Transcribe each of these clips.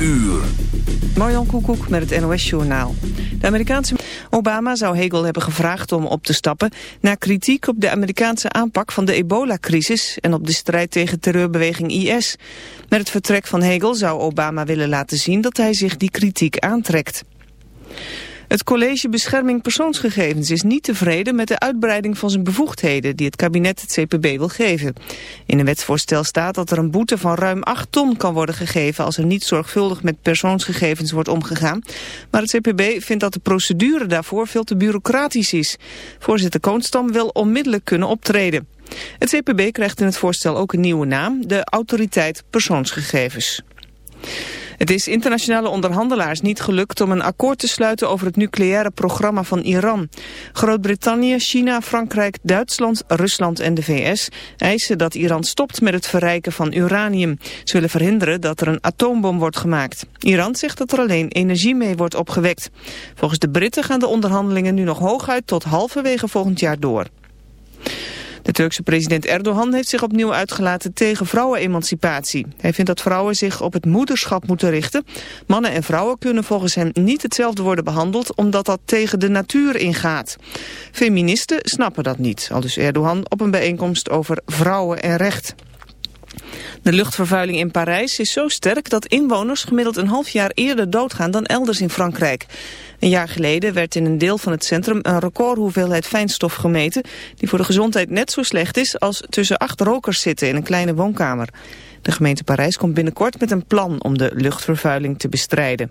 Uur. Marjan Koekoek met het NOS-journaal. De Amerikaanse Obama zou Hegel hebben gevraagd om op te stappen... na kritiek op de Amerikaanse aanpak van de ebola-crisis... en op de strijd tegen terreurbeweging IS. Met het vertrek van Hegel zou Obama willen laten zien... dat hij zich die kritiek aantrekt. Het College Bescherming Persoonsgegevens is niet tevreden met de uitbreiding van zijn bevoegdheden die het kabinet het CPB wil geven. In een wetsvoorstel staat dat er een boete van ruim 8 ton kan worden gegeven als er niet zorgvuldig met persoonsgegevens wordt omgegaan. Maar het CPB vindt dat de procedure daarvoor veel te bureaucratisch is. Voorzitter Koonstam wil onmiddellijk kunnen optreden. Het CPB krijgt in het voorstel ook een nieuwe naam, de Autoriteit Persoonsgegevens. Het is internationale onderhandelaars niet gelukt om een akkoord te sluiten over het nucleaire programma van Iran. Groot-Brittannië, China, Frankrijk, Duitsland, Rusland en de VS eisen dat Iran stopt met het verrijken van uranium. Ze willen verhinderen dat er een atoombom wordt gemaakt. Iran zegt dat er alleen energie mee wordt opgewekt. Volgens de Britten gaan de onderhandelingen nu nog hooguit tot halverwege volgend jaar door. De Turkse president Erdogan heeft zich opnieuw uitgelaten tegen vrouwenemancipatie. Hij vindt dat vrouwen zich op het moederschap moeten richten. Mannen en vrouwen kunnen volgens hem niet hetzelfde worden behandeld omdat dat tegen de natuur ingaat. Feministen snappen dat niet, al dus Erdogan op een bijeenkomst over vrouwen en recht. De luchtvervuiling in Parijs is zo sterk dat inwoners gemiddeld een half jaar eerder doodgaan dan elders in Frankrijk. Een jaar geleden werd in een deel van het centrum een recordhoeveelheid fijnstof gemeten... die voor de gezondheid net zo slecht is als tussen acht rokers zitten in een kleine woonkamer. De gemeente Parijs komt binnenkort met een plan om de luchtvervuiling te bestrijden.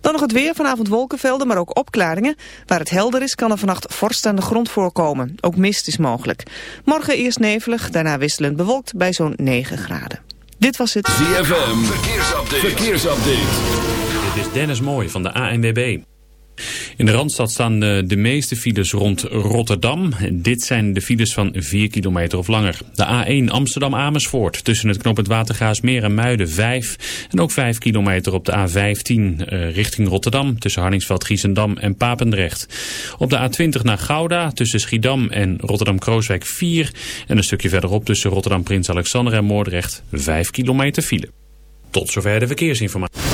Dan nog het weer, vanavond wolkenvelden, maar ook opklaringen. Waar het helder is, kan er vannacht vorst aan de grond voorkomen. Ook mist is mogelijk. Morgen eerst nevelig, daarna wisselend bewolkt bij zo'n 9 graden. Dit was het ZFM, verkeersupdate. verkeersupdate. Dit is Dennis Mooij van de ANWB. In de Randstad staan de, de meeste files rond Rotterdam. Dit zijn de files van 4 kilometer of langer. De A1 Amsterdam-Amersfoort tussen het knooppunt Watergaasmeer en Muiden 5. En ook 5 kilometer op de A15 uh, richting Rotterdam tussen Harningsveld-Giessendam en Papendrecht. Op de A20 naar Gouda tussen Schiedam en Rotterdam-Krooswijk 4. En een stukje verderop tussen Rotterdam-Prins Alexander en Moordrecht 5 kilometer file. Tot zover de verkeersinformatie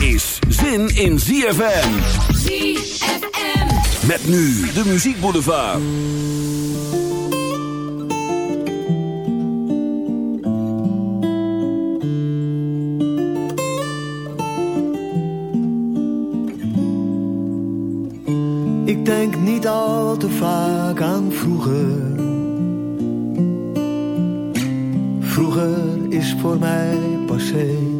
Is zin in ZFM. ZFM. Met nu de muziekboulevard. Ik denk niet al te vaak aan vroeger. Vroeger is voor mij passé.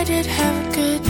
I did have a good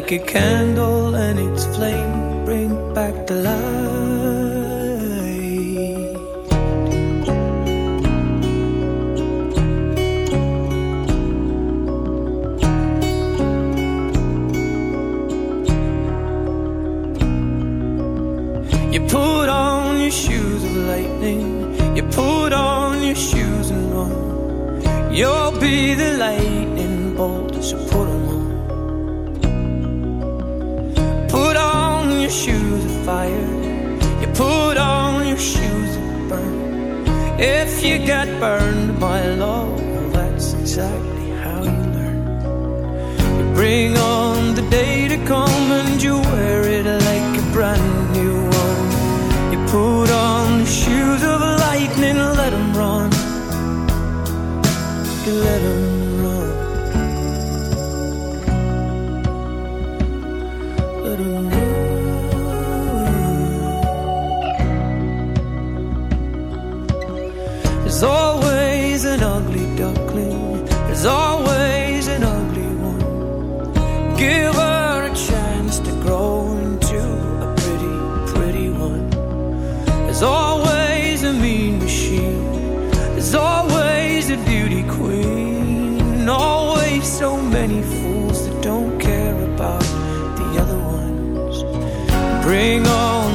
like a count. shoes fire. You put on your shoes and burn. If you get burned by love, well, that's exactly how you learn. You bring on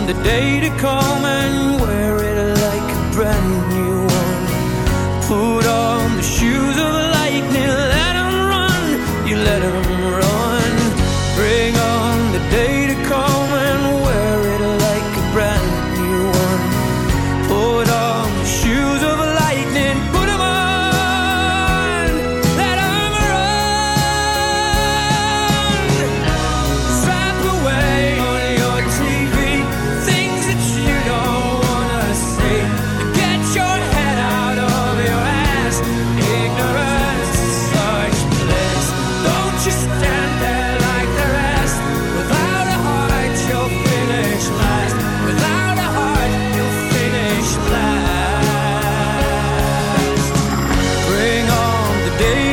the day to come and day.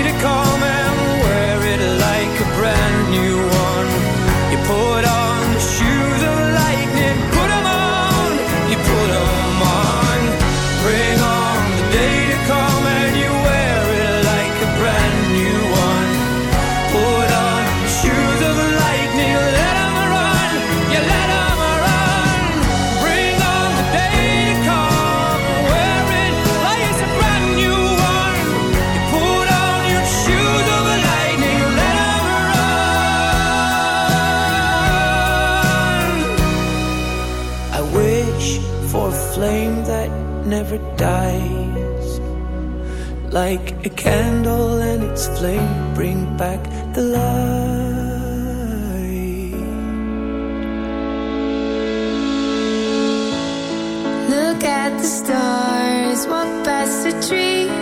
dies Like a candle and its flame bring back the light. Look at the stars, walk past the trees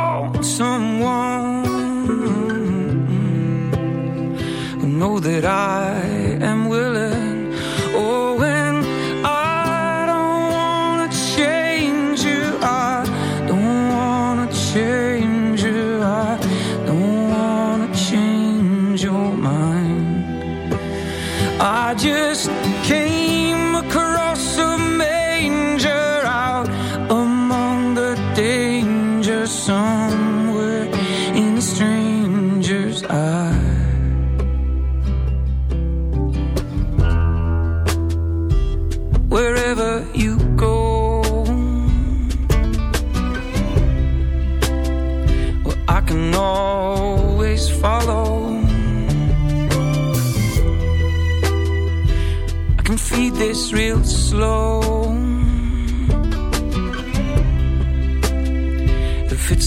that I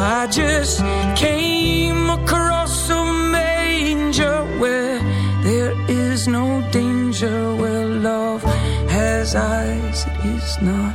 I just came across a manger where there is no danger, where love has eyes, it is not.